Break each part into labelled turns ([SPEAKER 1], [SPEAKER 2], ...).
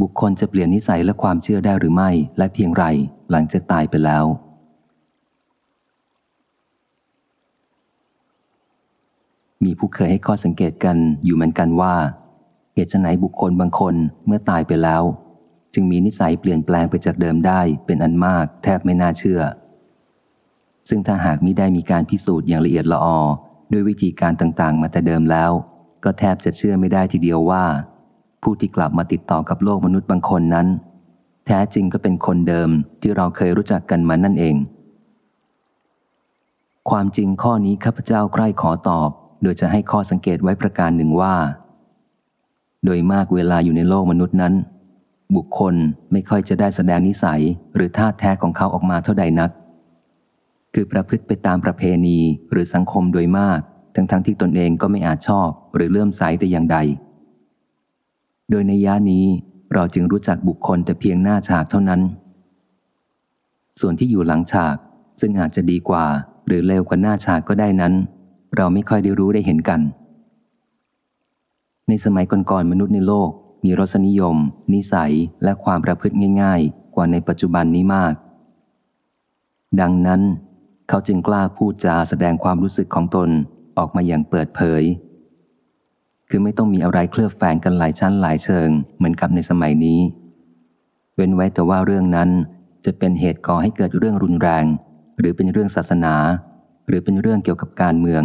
[SPEAKER 1] บุคคลจะเปลี่ยนนิสัยและความเชื่อได้หรือไม่ และเพียงไรหลังจากตายไปแล้ว มีผู้เคยให้ข้อสังเกตกันอยู่เหมือนกันว่าเหตุไหนบุคคลบางคนเมื่อตายไปแล้ว จึงมีนิสัยเปลี่ยนแปลงไปจากเดิมได้เป็นอันมากแทบไม่น่าเชื่อ ซึ่งถ้าหากมิได้มีการพิสูจน์อย่างละเอียดละออด้วยวิธีการต่างๆ มาแต่เดิมแล้ว ก็แทบจะเชื่อไม่ได้ทีเดียวว่า ผู้ที่กลับมาติดต่อกับโลกมนุษย์บางคนนั้น แท้จริงก็เป็นคนเดิมที่เราเคยรู้จักกันมานั่นเอง ความจริงข้อนี้ข้าพเจ้าใกล้ขอตอบ โดยจะให้ข้อสังเกตไว้ประการหนึ่งว่า โดยมากเวลาอยู่ในโลกมนุษย์นั้น บุคคลไม่ค่อยจะได้แสดงนิสัยหรือท่าแท้ของเขาออกมาเท่าใดนัก คือประพฤติไปตามประเพณีหรือสังคมโดยมาก ทั้งๆทที่ตนเองก็ไม่อาจชอบหรือเลื่อมใสแต่อย่างใด โดยในย่านี้เราจึงรู้จักบุคคลแต่เพียงหน้าฉากเท่านั้น ส่วนที่อยู่หลังฉาก ซึ่งอาจจะดีกว่า หรือเลวกว่าหน้าฉากก็ได้นั้น เราไม่ค่อยได้รู้ได้เห็นกัน ในสมัยก่อนๆมนุษย์ในโลก มีรสนิยม นิสัยและความประพฤติง่าย ๆ กว่าในปัจจุบันนี้มาก ดังนั้น เขาจึงกล้าพูดจาแสดงความรู้สึกของตนออกมาอย่างเปิดเผย คือไม่ต้องมีอะไรเคลือบแฝงกันหลายชั้นหลายเชิง เหมือนกับในสมัยนี้ เว้นไว้แต่ว่าเรื่องนั้นจะเป็นเหตุก่อให้เกิดเรื่องรุนแรง หรือเป็นเรื่องศาสนา หรือเป็นเรื่องเกี่ยวกับการเมือง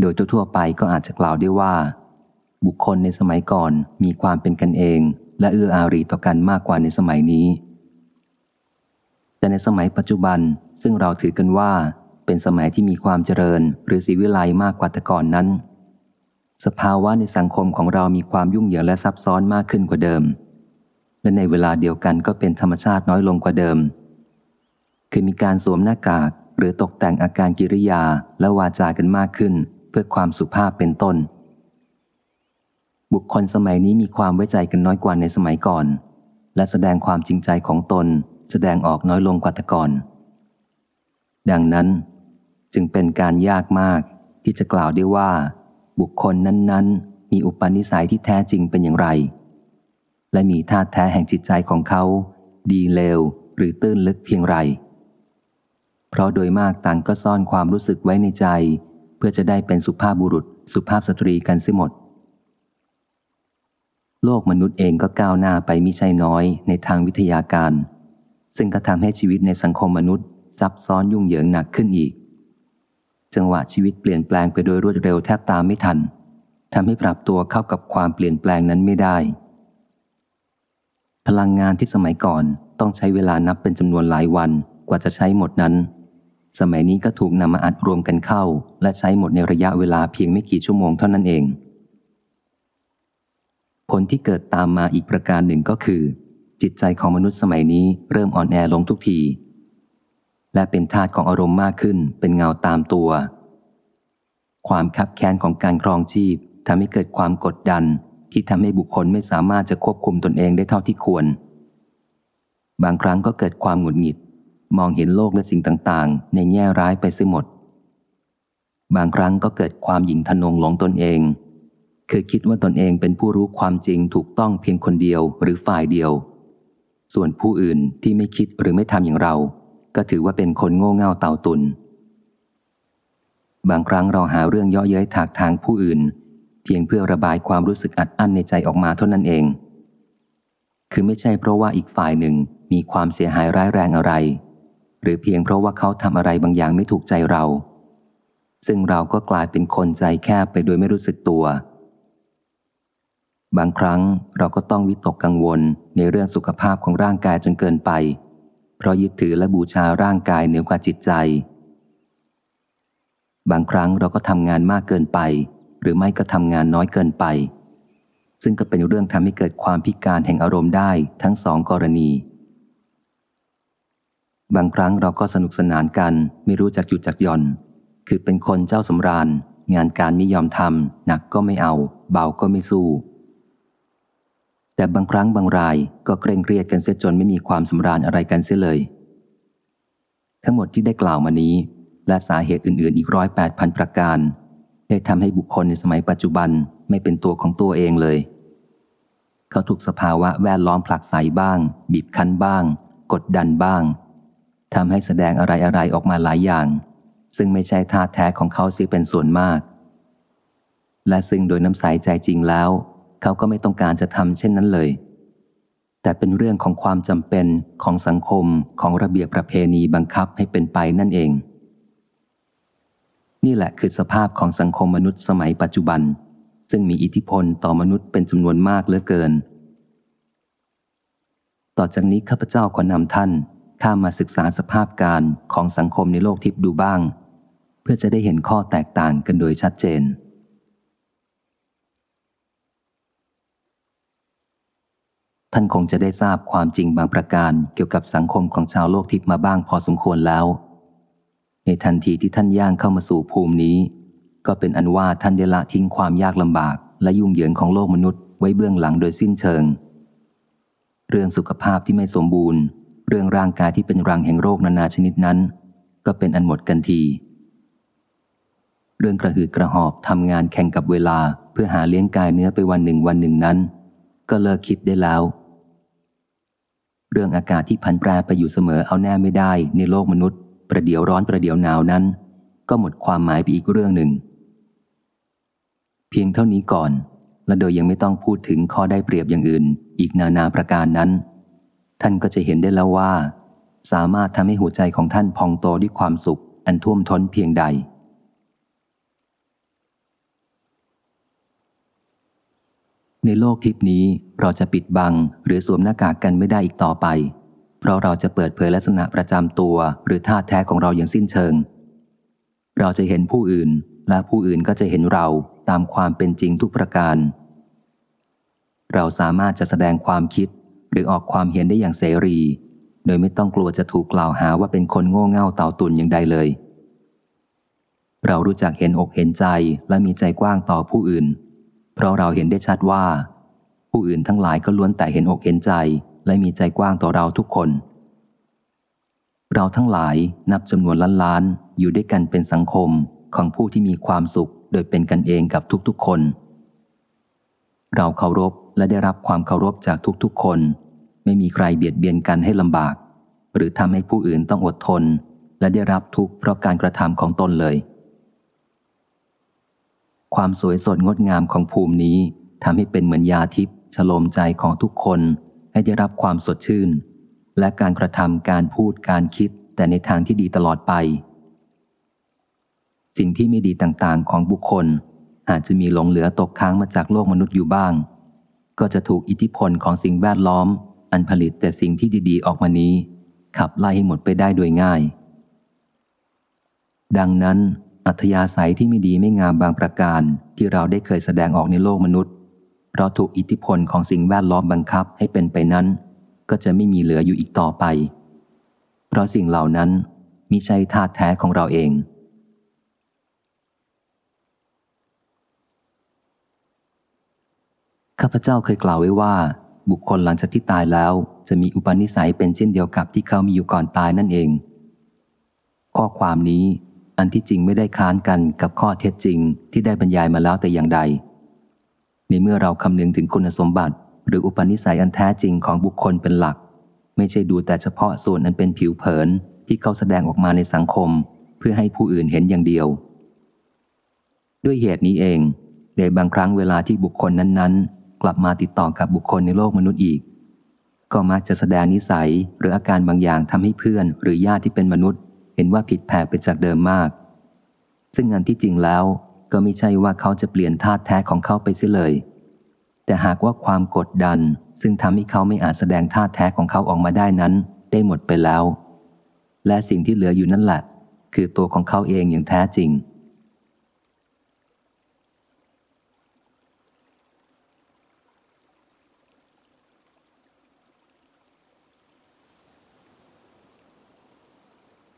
[SPEAKER 1] โดยทั่วไปก็อาจจะกล่าวได้ว่า บุคคลในสมัยก่อนมีความเป็นกันเอง และเอื้ออารีต่อกันมากกว่าในสมัยนี้ แต่ในสมัยปัจจุบันซึ่งเราถือกันว่า เป็นสมัยที่มีความเจริญ หรือสีวิไลมากกว่าแต่ก่อนนั้น สภาวะในสังคมของเรามีความยุ่งเหยิงและซับซ้อนมากขึ้นกว่าเดิม และในเวลาเดียวกันก็เป็นธรรมชาติน้อยลงกว่าเดิม คือมีการสวมหน้ากากหรือตกแต่งอาการกิริยาและวาจากันมากขึ้น เพื่อความสุภาพเป็นต้น บุคคลสมัยนี้มีความไว้ใจกันน้อยกว่าในสมัยก่อน และแสดงความจริงใจของตน แสดงออกน้อยลงกว่าแต่ก่อน ดังนั้นจึงเป็นการยากมากที่จะกล่าวได้ว่า บุคคลนั้นๆ มีอุปนิสัยที่แท้จริงเป็นอย่างไร และมีธาตุแท้แห่งจิตใจของเขา ดีเลวหรือตื้นลึกเพียงไร เพราะโดยมากต่างก็ซ่อนความรู้สึกไว้ในใจ เพื่อจะได้เป็นสุภาพบุรุษ สุภาพสตรีกันสิหมด โลกมนุษย์เองก็ก้าวหน้าไปมิใช่น้อยในทางวิทยาการ ซึ่งก็ทำให้ชีวิตในสังคมมนุษย์ซับซ้อนยุ่งเหยิงหนักขึ้นอีก จังหวะชีวิตเปลี่ยนแปลงไปโดยรวดเร็วแทบตามไม่ทันทำให้ปรับตัวเข้ากับความเปลี่ยนแปลงนั้นไม่ได้ พลังงานที่สมัยก่อนต้องใช้เวลานับเป็นจำนวนหลายวันกว่าจะใช้หมดนั้น สมัยนี้ก็ถูกนำมาอัดรวมกันเข้า และใช้หมดในระยะเวลาเพียงไม่กี่ชั่วโมงเท่านั้นเอง ผลที่เกิดตามมาอีกประการหนึ่งก็คือ จิตใจของมนุษย์สมัยนี้เริ่มอ่อนแอลงทุกที และเป็นธาตุของอารมณ์มากขึ้น เป็นเงาตามตัว ความคับแค้นของการครองชีพทำให้เกิดความกดดันที่ทำให้บุคคลไม่สามารถจะควบคุมตนเองได้เท่าที่ควร บางครั้งก็เกิดความหงุดหงิด มองเห็นโลกและสิ่งต่างๆ ในแง่ร้ายไปเสียหมด บางครั้งก็เกิดความหยิ่งทนงหลงตนเอง คือคิดว่าตนเองเป็นผู้รู้ความจริงถูกต้องเพียงคนเดียวหรือฝ่ายเดียว ส่วนผู้อื่นที่ไม่คิดหรือไม่ทำอย่างเรา ก็ถือว่าเป็นคนโง่เง่าเต่าตุน บางครั้งเราหาเรื่องย่อเย้ยถากทางผู้อื่น เพียงเพื่อระบายความรู้สึกอัดอั้นในใจออกมาเท่านั้นเอง คือไม่ใช่เพราะว่าอีกฝ่ายหนึ่งมีความเสียหายร้ายแรงอะไร หรือเพียงเพราะว่าเขาทำอะไรบางอย่างไม่ถูกใจเรา ซึ่งเราก็กลายเป็นคนใจแคบไปโดยไม่รู้สึกตัวบางครั้งเราก็ต้องวิตกกังวลในเรื่องสุขภาพของร่างกายจนเกินไป เพราะยึดถือและบูชาร่างกายเหนือกว่าจิตใจ บางครั้งเราก็ทำงานมากเกินไป หรือไม่ก็ทำงานน้อยเกินไป ซึ่งก็เป็นเรื่องทำให้เกิดความพิการแห่งอารมณ์ได้ทั้งสองกรณี บางครั้งเราก็สนุกสนานกันไม่รู้จักหยุดจักย่อน คือเป็นคนเจ้าสำราญ งานการไม่ยอมทำหนักก็ไม่เอา เบาก็ไม่สู้ แต่บางครั้งบางรายก็เคร่งเครียดกันเสียจนไม่มีความสำราญอะไรกันเสียเลย ทั้งหมดที่ได้กล่าวมานี้ และสาเหตุอื่นๆ อีกร้อยแปดพันประการ ได้ทำให้บุคคลในสมัยปัจจุบันไม่เป็นตัวของตัวเองเลย เขาถูกสภาวะแวดล้อมผลักไสบ้าง บีบคั้นบ้าง กดดันบ้างทำให้แสดงอะไรอะไรออกมาหลายอย่าง ซึ่งไม่ใช่ท่าแท้ของเขาเสียเป็นส่วนมาก และซึ่งโดยน้ำใสใจจริงแล้ว เขาก็ไม่ต้องการจะทำเช่นนั้นเลย แต่เป็นเรื่องของความจำเป็นของสังคมของระเบียบประเพณีบังคับให้เป็นไปนั่นเอง นี่แหละคือสภาพของสังคมมนุษย์สมัยปัจจุบัน ซึ่งมีอิทธิพลต่อมนุษย์เป็นจำนวนมากเหลือเกิน ต่อจากนี้ข้าพเจ้าขอนำท่านข้ามาศึกษาสภาพการของสังคมในโลกทิพย์ดูบ้าง เพื่อจะได้เห็นข้อแตกต่างกันโดยชัดเจน ท่านคงจะได้ทราบความจริงบางประการเกี่ยวกับสังคมของชาวโลกทิพย์มาบ้างพอสมควรแล้ว ในทันทีที่ท่านย่างเข้ามาสู่ภูมินี้ ก็เป็นอันว่าท่านได้ละทิ้งความยากลำบาก และยุ่งเหยิงของโลกมนุษย์ไว้เบื้องหลังโดยสิ้นเชิง เรื่องสุขภาพที่ไม่สมบูรณ์ เรื่องร่างกายที่เป็นรังแห่งโรคนานาชนิดนั้น ก็เป็นอันหมดกันทีเรื่องกระหืดกระหอบทำงานแข่งกับเวลา เพื่อหาเลี้ยงกายเนื้อไปวันหนึ่งวันหนึ่งนั้น ก็เลิกคิดได้แล้ว เรื่องอากาศที่พันแปรไปอยู่เสมอเอาแน่ไม่ได้ในโลกมนุษย์ ประเดี๋ยวร้อนประเดี๋ยวหนาวนั้น ก็หมดความหมายไปอีกเรื่องหนึ่ง เพียงเท่านี้ก่อน และโดยยังไม่ต้องพูดถึงข้อได้เปรียบอย่างอื่น อีกนานาประการนั้น ท่านก็จะเห็นได้แล้วว่า สามารถทำให้หัวใจของท่านพองโตด้วยความสุขอันท่วมท้นเพียงใด ในโลกทิพนี้เราจะปิดบังหรือสวมหน้ากากกันไม่ได้อีกต่อไป เพราะเราจะเปิดเผยลักษณะประจำตัวหรือท่าแท้ของเราอย่างสิ้นเชิง เราจะเห็นผู้อื่นและผู้อื่นก็จะเห็นเราตามความเป็นจริงทุกประการ เราสามารถจะแสดงความคิดหรือออกความเห็นได้อย่างเสรี โดยไม่ต้องกลัวจะถูกกล่าวหาว่าเป็นคนโง่เง่าเต่าตุนอย่างใดเลย เรารู้จักเห็นอกเห็นใจและมีใจกว้างต่อผู้อื่น เพราะเราเห็นได้ชัดว่า ผู้อื่นทั้งหลายก็ล้วนแต่เห็นอกเห็นใจ และมีใจกว้างต่อเราทุกคน เราทั้งหลายนับจำนวนล้านล้านอยู่ด้วยกันเป็นสังคมของผู้ที่มีความสุขโดยเป็นกันเองกับทุกๆคน เราเคารพและได้รับความเคารพจากทุกๆคน ไม่มีใครเบียดเบียนกันให้ลำบาก หรือทำให้ผู้อื่นต้องอดทน และได้รับทุกข์เพราะการกระทำของตนเลย ความสวยสดงดงามของภูมินี้ทำให้เป็นเหมือนยาทิพย์ฉลมใจของทุกคนให้ได้รับความสดชื่น และการกระทำการพูดการคิดแต่ในทางที่ดีตลอดไป สิ่งที่ไม่ดีต่างๆ ของบุคคล อาจจะมีหลงเหลือตกค้างมาจากโลกมนุษย์อยู่บ้าง ก็จะถูกอิทธิพลของสิ่งแวดล้อม อันผลิตแต่สิ่งที่ดีๆ ออกมานี้ ขับไล่ให้หมดไปได้โดยง่าย ดังนั้น อัธยาศัยที่ไม่ดีไม่งามบางประการที่เราได้เคยแสดงออกในโลกมนุษย์ เพราะถูกอิทธิพลของสิ่งแวดล้อมบังคับให้เป็นไปนั้น ก็จะไม่มีเหลืออยู่อีกต่อไป เพราะสิ่งเหล่านั้นมิใช่ธาตุแท้ของเราเอง ข้าพเจ้าเคยกล่าวไว้ว่า บุคคลหลังจากที่ตายแล้ว จะมีอุปนิสัยเป็นเช่นเดียวกับที่เขามีอยู่ก่อนตายนั่นเอง ข้อความนี้ อันที่จริงไม่ได้ค้านกันกับข้อเท็จจริงที่ได้บรรยายมาแล้วแต่อย่างใด ในเมื่อเราคำนึงถึงคุณสมบัติ หรืออุปนิสัยอันแท้จริงของบุคคลเป็นหลัก ไม่ใช่ดูแต่เฉพาะส่วนอันเป็นผิวเผินที่เขาแสดงออกมาในสังคม เพื่อให้ผู้อื่นเห็นอย่างเดียว ด้วยเหตุนี้เองในบางครั้งเวลาที่บุคคลนั้นๆ กลับมาติดต่อกับบุคคลในโลกมนุษย์อีก ก็มักจะแสดงนิสัยหรืออาการบางอย่างทำให้เพื่อนหรือญาติที่เป็นมนุษย์ เห็นว่าผิดแผกไปจากเดิมมาก ซึ่งงานที่จริงแล้วก็ไม่ใช่ว่าเขาจะเปลี่ยนท่าแท้ของเขาไปเสียเลย แต่หากว่าความกดดันซึ่งทำให้เขาไม่อาจแสดงท่าแท้ของเขาออกมาได้นั้น ได้หมดไปแล้ว และสิ่งที่เหลืออยู่นั่นแหละ คือตัวของเขาเองอย่างแท้จริง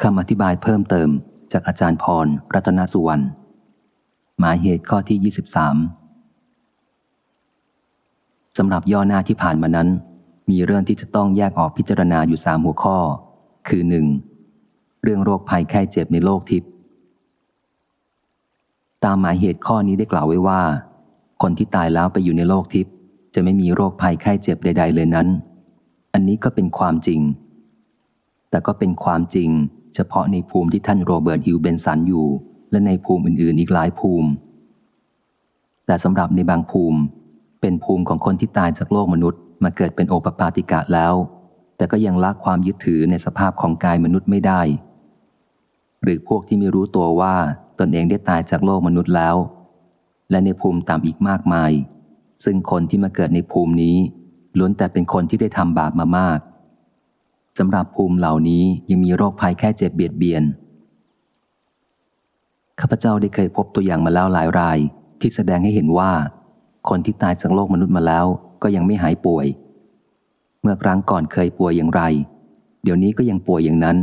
[SPEAKER 1] คำอธิบายเพิ่มเติมจากอาจารย์พร รัตนสุวรรณ หมายเหตุข้อที่ 23 สำหรับย่อหน้าที่ผ่านมานั้น มีเรื่องที่จะต้องแยกออกพิจารณาอยู่สามหัวข้อ คือหนึ่งเรื่องโรคภัยไข้เจ็บในโลกทิพย์ตามหมายเหตุข้อนี้ได้กล่าวไว้ว่า คนที่ตายแล้วไปอยู่ในโลกทิพย์จะไม่มีโรคภัยไข้เจ็บใด ๆ เลยนั้น อันนี้ก็เป็นความจริง แต่ก็เป็นความจริง เฉพาะในภูมิที่ท่านโรเบิร์ตฮิวเบนสันอยู่ และในภูมิอื่นๆอีกหลายภูมิ แต่สำหรับในบางภูมิ เป็นภูมิของคนที่ตายจากโลกมนุษย์มาเกิดเป็นโอปปาติกะแล้ว แต่ก็ยังละความยึดถือในสภาพของกายมนุษย์ไม่ได้ หรือพวกที่ไม่รู้ตัวว่าตนเองได้ตายจากโลกมนุษย์แล้ว และในภูมิต่ำอีกมากมาย ซึ่งคนที่มาเกิดในภูมินี้ล้วนแต่เป็นคนที่ได้ทำบาปมามาก สำหรับภูมิเหล่านี้ยังมีโรคภัยแค่เจ็บเบียดเบียน ข้าพเจ้าได้เคยพบตัวอย่างมาแล้วหลายราย ที่แสดงให้เห็นว่า คนที่ตายจากโลกมนุษย์มาแล้วก็ยังไม่หายป่วย เมื่อครั้งก่อนเคยป่วยอย่างไร เดี๋ยวนี้ก็ยังป่วยอย่างนั้น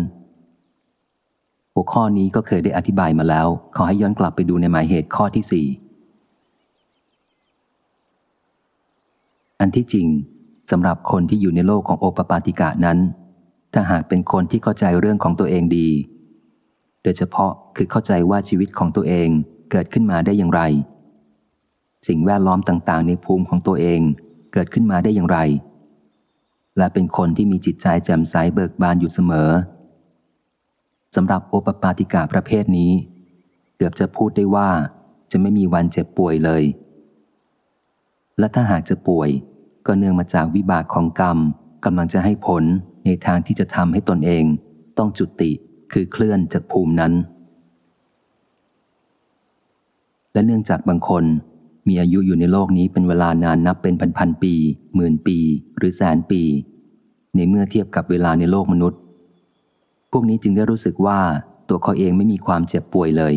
[SPEAKER 1] หัวข้อนี้ก็เคยได้อธิบายมาแล้ว ขอให้ย้อนกลับไปดูในหมายเหตุข้อที่สี่อันที่จริงสำหรับคนที่อยู่ในโลกของโอปปาติกะนั้น ถ้าหากเป็นคนที่เข้าใจเรื่องของตัวเองดี โดยเฉพาะคือเข้าใจว่าชีวิตของตัวเองเกิดขึ้นมาได้อย่างไร สิ่งแวดล้อมต่างๆ ในภูมิของตัวเองเกิดขึ้นมาได้อย่างไร และเป็นคนที่มีจิตใจแจ่มใสเบิกบานอยู่เสมอสำหรับโอปปาติกะประเภทนี้ เกือบจะพูดได้ว่าจะไม่มีวันเจ็บป่วยเลย และถ้าหากจะป่วยก็เนื่องมาจากวิบากของกรรมกำลังจะให้ผล ในทางที่จะทำให้ตนเองต้องจุติคือเคลื่อนจากภูมินั้น และเนื่องจากบางคนมีอายุอยู่ในโลกนี้เป็นเวลานานนับเป็นพันๆปี หมื่นปี หรือแสนปี ในเมื่อเทียบกับเวลาในโลกมนุษย์ พวกนี้จึงได้รู้สึกว่าตัวเขาเองไม่มีความเจ็บป่วยเลย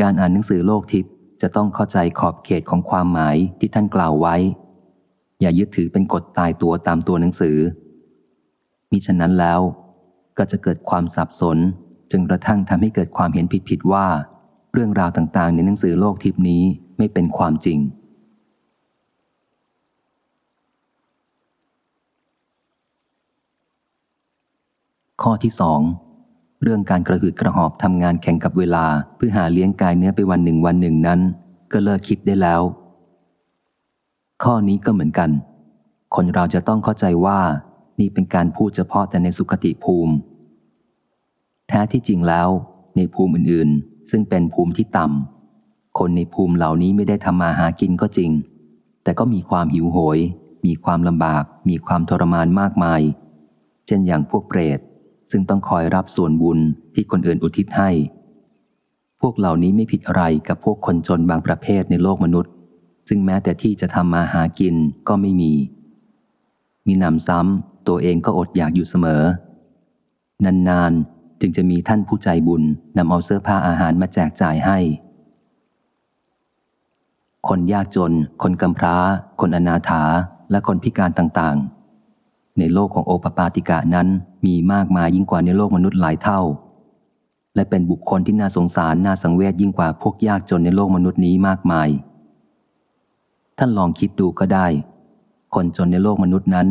[SPEAKER 1] การอ่านหนังสือโลกทิพย์จะต้องเข้าใจขอบเขตของความหมายที่ท่านกล่าวไว้ อย่ายึดถือเป็นกฎตายตัวตามตัวหนังสือ มิฉะนั้นแล้ว ก็จะเกิดความสับสนจึงกระทั่งทำให้เกิดความเห็นผิดๆว่า เรื่องราวต่างๆ ในหนังสือโลกทิพนี้ไม่เป็นความจริง ข้อที่สองเรื่องการกระหืดกระหอบทำงานแข่งกับเวลา เพื่อหาเลี้ยงกายเนื้อไปวันหนึ่งวันหนึ่งนั้น ก็เลิกคิดได้แล้ว ข้อนี้ก็เหมือนกัน คนเราจะต้องเข้าใจว่านี่เป็นการพูดเฉพาะแต่ในสุขติภูมิ แท้ที่จริงแล้ว ในภูมิอื่นๆ ซึ่งเป็นภูมิที่ต่ำคนในภูมิเหล่านี้ไม่ได้ทำมาหากินก็จริง แต่ก็มีความหิวโหย มีความลำบาก มีความทรมานมากมาย เช่นอย่างพวกเปรตซึ่งต้องคอยรับส่วนบุญที่คนอื่นอุทิศให้ พวกเหล่านี้ไม่ผิดอะไรกับพวกคนจนบางประเภทในโลกมนุษย์ ซึ่งแม้แต่ที่จะทำมาหากินก็ไม่มี มีนำซ้ำตัวเองก็อดอยากอยู่เสมอ นานๆ จึงจะมีท่านผู้ใจบุญนำเอาเสื้อผ้าอาหารมาแจกจ่ายให้ คนยากจน คนกำพร้า คนอนาถา และคนพิการต่างๆ ในโลกของโอปปาติกะนั้นมีมากมายยิ่งกว่าในโลกมนุษย์หลายเท่า และเป็นบุคคลที่น่าสงสารน่าสังเวชยิ่งกว่าพวกยากจนในโลกมนุษย์นี้มากมาย ท่านลองคิดดูก็ได้ คนจนในโลกมนุษย์นั้น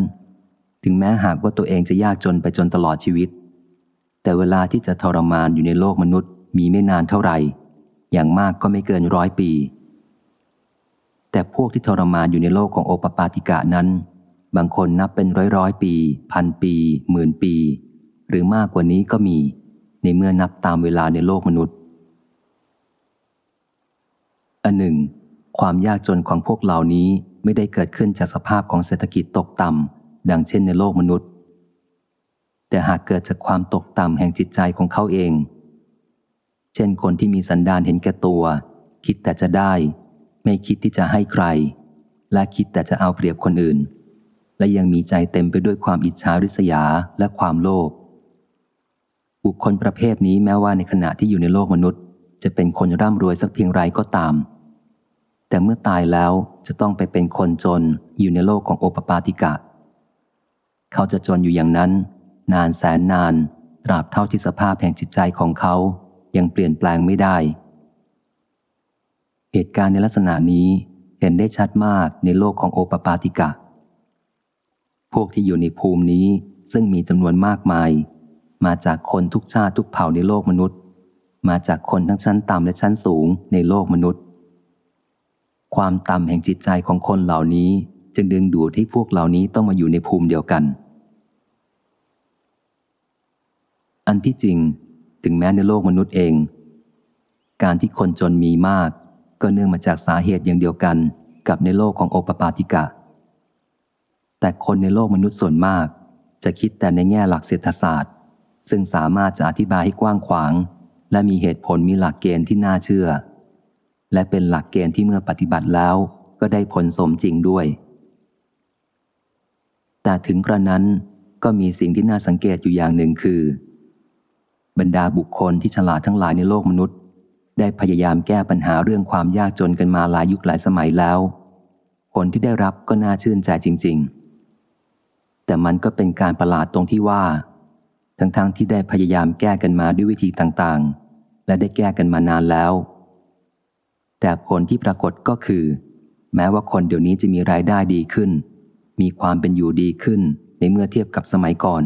[SPEAKER 1] ถึงแม้หากว่าตัวเองจะยากจนไปจนตลอดชีวิต แต่เวลาที่จะทรมานอยู่ในโลกมนุษย์ มีไม่นานเท่าไหร่ อย่างมากก็ไม่เกินร้อยปี แต่พวกที่ทรมานอยู่ในโลกของโอปปาติกะนั้น บางคนนับเป็นร้อยร้อยปี พันปีหมื่นปี หรือมากกว่านี้ก็มี ในเมื่อนับตามเวลาในโลกมนุษย์อันหนึ่ง ความยากจนของพวกเหล่านี้ไม่ได้เกิดขึ้นจากสภาพของเศรษฐกิจตกต่ำดังเช่นในโลกมนุษย์ แต่หากเกิดจากความตกต่ำแห่งจิตใจของเขาเอง เช่นคนที่มีสันดานเห็นแก่ตัว คิดแต่จะได้ ไม่คิดที่จะให้ใคร และคิดแต่จะเอาเปรียบคนอื่น และยังมีใจเต็มไปด้วยความอิจฉาริษยาและความโลภบุคคลประเภทนี้แม้ว่าในขณะที่อยู่ในโลกมนุษย์ จะเป็นคนร่ำรวยสักเพียงไรก็ตาม แต่เมื่อตายแล้วจะต้องไปเป็นคนจนอยู่ในโลกของโอปปาติกะ เขาจะจนอยู่อย่างนั้น นานแสนนาน ตราบเท่าที่สภาพแห่งจิตใจของเขายังเปลี่ยนแปลงไม่ได้ เหตุการณ์ในลักษณะนี้เห็นได้ชัดมากในโลกของโอปปาติกะ พวกที่อยู่ในภูมินี้ซึ่งมีจำนวนมากมาย มาจากคนทุกชาติทุกเผ่าในโลกมนุษย์ มาจากคนทั้งชั้นต่ำและชั้นสูงในโลกมนุษย์ ความต่ำแห่งจิตใจของคนเหล่านี้ จึงดึงดูดให้พวกเหล่านี้ต้องมาอยู่ในภูมิเดียวกัน อันที่จริง ถึงแม้ในโลกมนุษย์เอง การที่คนจนมีมาก ก็เนื่องมาจากสาเหตุอย่างเดียวกันกับในโลกของโอปปาติกะ แต่คนในโลกมนุษย์ส่วนมาก จะคิดแต่ในแง่หลักเศรษฐศาสตร์ ซึ่งสามารถจะอธิบายให้กว้างขวาง และมีเหตุผลมีหลักเกณฑ์ที่น่าเชื่อ และเป็นหลักเกณฑ์ที่เมื่อปฏิบัติแล้วก็ได้ผลสมจริงด้วย แต่ถึงกระนั้นก็มีสิ่งที่น่าสังเกตอยู่อย่างหนึ่งคือ บรรดาบุคคลที่ฉลาดทั้งหลายในโลกมนุษย์ ได้พยายามแก้ปัญหาเรื่องความยากจนกันมาหลายยุคหลายสมัยแล้ว ผลที่ได้รับก็น่าชื่นใจจริง ๆ แต่มันก็เป็นการประหลาดตรงที่ว่า ทั้งๆทที่ได้พยายามแก้กันมาด้วยวิธีต่างๆ และได้แก้กันมานานแล้ว แต่ผลที่ปรากฏก็คือ แม้ว่าคนเดี๋ยวนี้จะมีรายได้ดีขึ้น มีความเป็นอยู่ดีขึ้นในเมื่อเทียบกับสมัยก่อน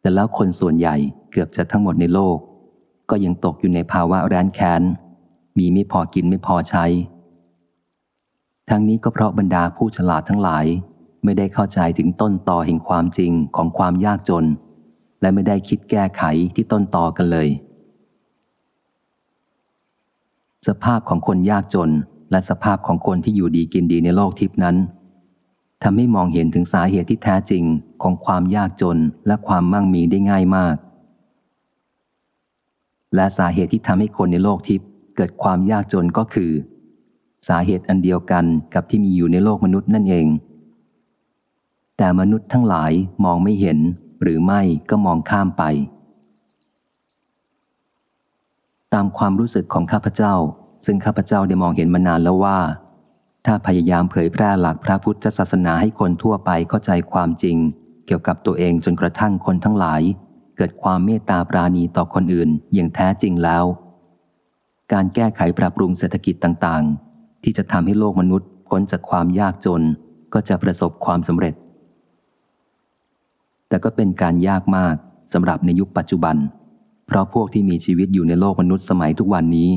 [SPEAKER 1] แต่แล้วคนส่วนใหญ่เกือบจะทั้งหมดในโลก ก็ยังตกอยู่ในภาวะแร้นแค้น มีไม่พอกินไม่พอใช้ ทั้งนี้ก็เพราะบรรดาผู้ฉลาดทั้งหลาย ไม่ได้เข้าใจถึงต้นต่อแห่งความจริงของความยากจน และไม่ได้คิดแก้ไขที่ต้นต่อกันเลย สภาพของคนยากจน และสภาพของคนที่อยู่ดีกินดีในโลกทิพนั้นทำให้มองเห็นถึงสาเหตุที่แท้จริงของความยากจนและความมั่งมีได้ง่ายมาก และสาเหตุที่ทำให้คนในโลกทิพย์เกิดความยากจนก็คือ สาเหตุอันเดียวกันกับที่มีอยู่ในโลกมนุษย์นั่นเอง แต่มนุษย์ทั้งหลายมองไม่เห็นหรือไม่ก็มองข้ามไป ตามความรู้สึกของข้าพเจ้า ซึ่งข้าพเจ้าได้มองเห็นมานานแล้วว่า ถ้าพยายามเผยแพร่หลักพระพุทธศาสนาให้คนทั่วไปเข้าใจความจริง เกี่ยวกับตัวเองจนกระทั่งคนทั้งหลาย เกิดความเมตตาปราณีต่อคนอื่นอย่างแท้จริงแล้ว การแก้ไขปรับปรุงเศรษฐกิจต่างๆ ที่จะทำให้โลกมนุษย์พ้นจากความยากจนก็จะประสบความสำเร็จ แต่ก็เป็นการยากมากสำหรับในยุคปัจจุบัน เพราะพวกที่มีชีวิตอยู่ในโลกมนุษย์สมัยทุกวันนี้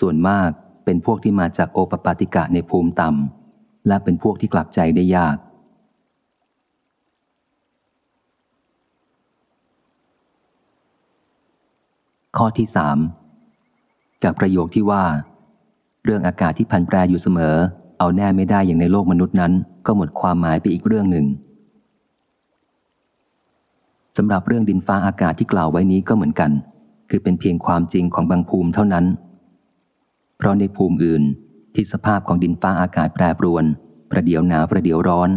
[SPEAKER 1] ส่วนมากเป็นพวกที่มาจากโอปปาติกะในภูมิต่ำและเป็นพวกที่กลับใจได้ยาก ข้อที่สามจากประโยคที่ว่า เรื่องอากาศที่พันแปรอยู่เสมอ เอาแน่ไม่ได้อย่างในโลกมนุษย์นั้น ก็หมดความหมายไปอีกเรื่องหนึ่ง สำหรับเรื่องดินฟ้าอากาศที่กล่าวไว้นี้ก็เหมือนกัน คือเป็นเพียงความจริงของบางภูมิเท่านั้น เพราะในภูมิอื่นที่สภาพของดินฟ้าอากาศแปรปรวน ประเดี๋ยวหนาวประเดี๋ยวร้อน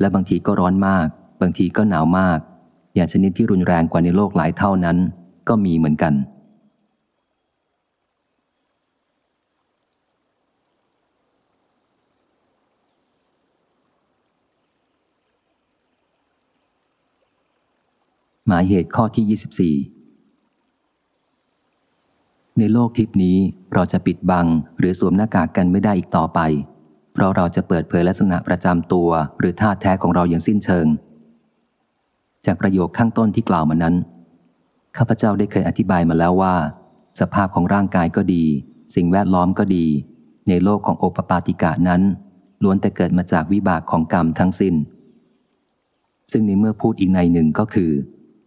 [SPEAKER 1] และบางทีก็ร้อนมาก บางทีก็หนาวมาก อย่างชนิดที่รุนแรงกว่าในโลกหลายเท่านั้น ก็มีเหมือนกัน ห มายเหตุข้อที่ 24 ในโลกทิพนี้เราจะปิดบังหรือสวมหน้ากากกันไม่ได้อีกต่อไป เพราะเราจะเปิดเผยลักษณะประจำตัวหรือท่าแท้ของเราอย่างสิ้นเชิง จากประโยคข้างต้นที่กล่าวมานั้น ข้าพเจ้าได้เคยอธิบายมาแล้วว่า สภาพของร่างกายก็ดี สิ่งแวดล้อมก็ดี ในโลกของโอปปาติกะนั้นล้วนแต่เกิดมาจากวิบากของกรรมทั้งสิน้น ซึ่งในเมื่อพูดอีกในหนึ่งก็คือ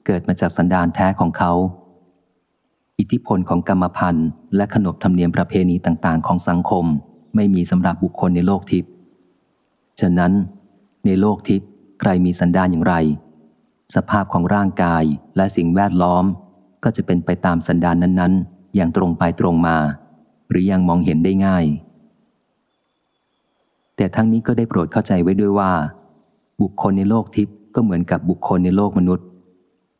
[SPEAKER 1] เกิดมาจากสันดานแท้ของเขา อิทธิพลของกรรมพันธ์และขนบธรรมเนียมประเพณีต่างๆ ของสังคมไม่มีสำหรับบุคคลในโลกทิพย์ ฉะนั้น ในโลกทิพย์ใครมีสันดานอย่างไร สภาพของร่างกายและสิ่งแวดล้อม ก็จะเป็นไปตามสันดานนั้นๆ อย่างตรงไปตรงมา หรือยังมองเห็นได้ง่าย แต่ทั้งนี้ก็ได้โปรดเข้าใจไว้ด้วยว่า บุคคลในโลกทิพย์ก็เหมือนกับบุคคลในโลกมนุษย์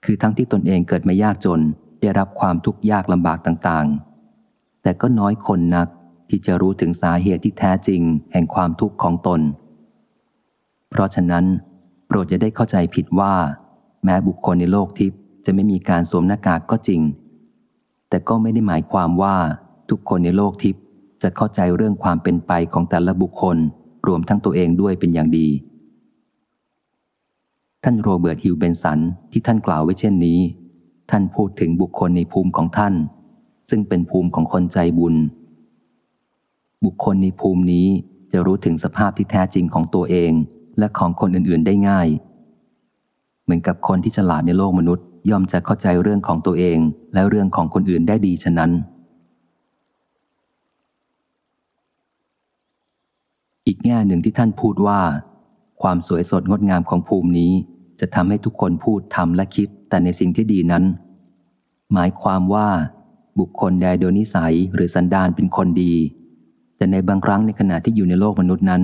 [SPEAKER 1] คือทั้งที่ตนเองเกิดมายากจน ได้รับความทุกข์ยากลำบากต่างๆ แต่ก็น้อยคนนักที่จะรู้ถึงสาเหตุที่แท้จริง แห่งความทุกข์ของตน เพราะฉะนั้น โปรดจะได้เข้าใจผิดว่า แม้บุคคลในโลกทิพย์จะไม่มีการสวมหน้ากากก็จริง แต่ก็ไม่ได้หมายความว่าทุกคนในโลกทิพย์จะเข้าใจเรื่องความเป็นไปของแต่ละบุคคล รวมทั้งตัวเองด้วยเป็นอย่างดี ท่านโรเบิร์ตฮิวเบนสันที่ท่านกล่าวไว้เช่นนี้ ท่านพูดถึงบุคคลในภูมิของท่าน ซึ่งเป็นภูมิของคนใจบุญ บุคคลในภูมินี้จะรู้ถึงสภาพที่แท้จริงของตัวเองและของคนอื่นๆได้ง่าย เหมือนกับคนที่ฉลาดในโลกมนุษย์ ย่อมจะเข้าใจเรื่องของตัวเองและเรื่องของคนอื่นได้ดีฉะนั้น อีกแง่หนึ่งที่ท่านพูดว่า ความสวยสดงดงามของภูมินี้ จะทำให้ทุกคนพูดทำและคิดแต่ในสิ่งที่ดีนั้น หมายความว่าบุคคลใดโดยนิสัยหรือสันดานเป็นคนดี แต่ในบางครั้งในขณะที่อยู่ในโลกมนุษย์นั้น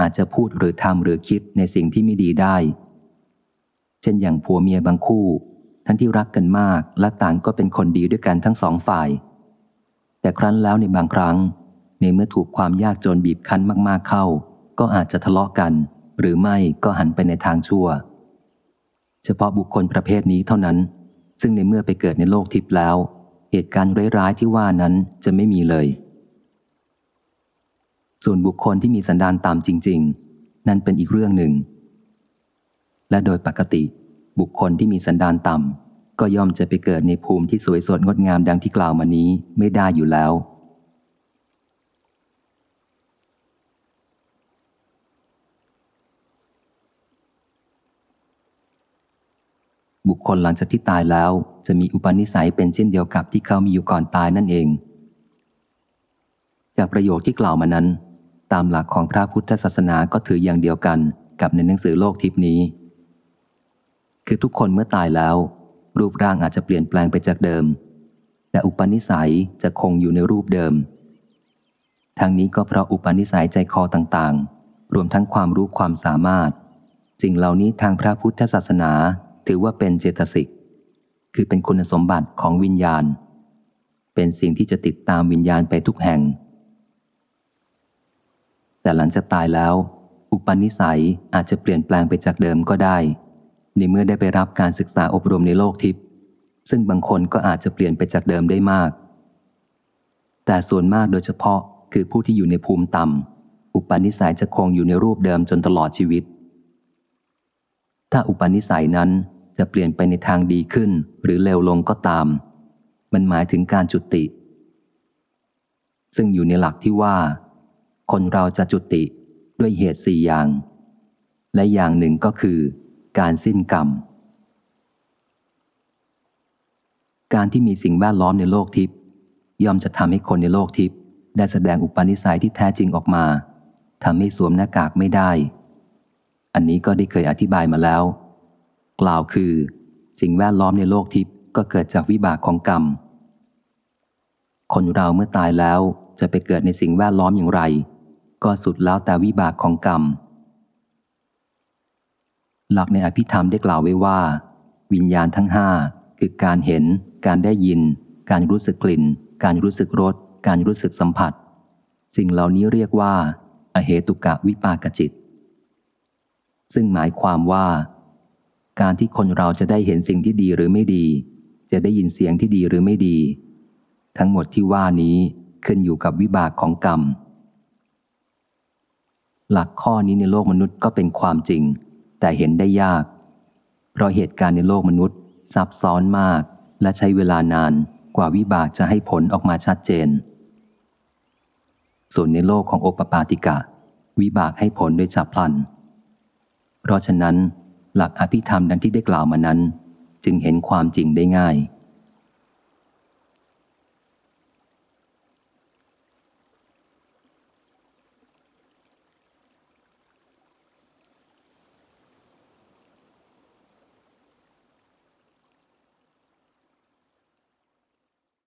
[SPEAKER 1] อาจจะพูดหรือทำหรือคิดในสิ่งที่ไม่ดีได้ เช่นอย่างผัวเมียบางคู่ ทั้งที่รักกันมากและต่างก็เป็นคนดีด้วยกันทั้งสองฝ่าย แต่ครั้นแล้วในบางครั้ง ในเมื่อถูกความยากจนบีบคั้นมากๆเข้า ก็อาจจะทะเลาะกัน หรือไม่ก็หันไปในทางชั่ว เฉพาะบุคคลประเภทนี้เท่านั้น ซึ่งในเมื่อไปเกิดในโลกทิพย์แล้ว เหตุการณ์ร้ายๆที่ว่านั้นจะไม่มีเลย ส่วนบุคคลที่มีสันดานต่ำจริง ๆ นั่นเป็นอีกเรื่องหนึ่ง และโดยปกติ บุคคลที่มีสันดานต่ำก็ย่อมจะไปเกิดในภูมิที่สวยสดงดงามดังที่กล่าวมานี้ไม่ได้อยู่แล้ว บุคคลหลังจากที่ตายแล้ว จะมีอุปนิสัยเป็นเช่นเดียวกับที่เขามีอยู่ก่อนตายนั่นเอง จากประโยคที่กล่าวมานั้น ตามหลักของพระพุทธศาสนาก็ถืออย่างเดียวกันกับในหนังสือโลกทิพนี้ คือทุกคนเมื่อตายแล้ว รูปร่างอาจจะเปลี่ยนแปลงไปจากเดิม แต่อุปนิสัยจะคงอยู่ในรูปเดิมทางนี้ก็เพราะอุปนิสัยใจคอต่างๆ รวมทั้งความรู้ความสามารถ สิ่งเหล่านี้ทางพระพุทธศาสนา ถือว่าเป็นเจตสิก คือเป็นคุณสมบัติของวิญญาณ เป็นสิ่งที่จะติดตามวิญญาณไปทุกแห่ง แต่หลังจากตายแล้ว อุปนิสัยอาจจะเปลี่ยนแปลงไปจากเดิมก็ได้ ในเมื่อได้ไปรับการศึกษาอบรมในโลกทิพย์ซึ่งบางคนก็อาจจะเปลี่ยนไปจากเดิมได้มาก แต่ส่วนมากโดยเฉพาะคือผู้ที่อยู่ในภูมิต่ำอุปนิสัยจะคงอยู่ในรูปเดิมจนตลอดชีวิต ถ้าอุปนิสัยนั้น จะเปลี่ยนไปในทางดีขึ้น หรือเลวลงก็ตาม มันหมายถึงการจุติ ซึ่งอยู่ในหลักที่ว่า คนเราจะจุติด้วยเหตุสี่อย่าง และอย่างหนึ่งก็คือ การสิ้นกรรม การที่มีสิ่งแวดล้อมในโลกทิพย์ย่อมจะทำให้คนในโลกทิพย์ได้แสดงอุปนิสัยที่แท้จริงออกมาทำให้สวมหน้ากากไม่ได้ อันนี้ก็ได้เคยอธิบายมาแล้ว กล่าวคือ สิ่งแวดล้อมในโลกทิพย์ก็เกิดจากวิบากของกรรม คนเราเมื่อตายแล้วจะไปเกิดในสิ่งแวดล้อมอย่างไร ก็สุดแล้วแต่วิบากของกรรม หลักในอภิธรรมได้กล่าวไว้ว่า วิญญาณทั้งห้าคือการเห็น การได้ยิน การรู้สึกกลิ่น การรู้สึกรส การรู้สึกสัมผัส สิ่งเหล่านี้เรียกว่า อเหตุกะวิปากจิต ซึ่งหมายความว่า การที่คนเราจะได้เห็นสิ่งที่ดีหรือไม่ดี จะได้ยินเสียงที่ดีหรือไม่ดี ทั้งหมดที่ว่านี้ขึ้นอยู่กับวิบากของกรรม หลักข้อนี้ในโลกมนุษย์ก็เป็นความจริง แต่เห็นได้ยาก เพราะเหตุการณ์ในโลกมนุษย์ ซับซ้อนมาก และใช้เวลานานกว่าวิบากจะให้ผลออกมาชัดเจน ส่วนในโลกของโอปปาติกะ วิบากให้ผลโดยฉับพลัน เพราะฉะนั้น หลักอภิธรรมดังที่ได้กล่าวมานั้น จึงเห็นความจริงได้ง่าย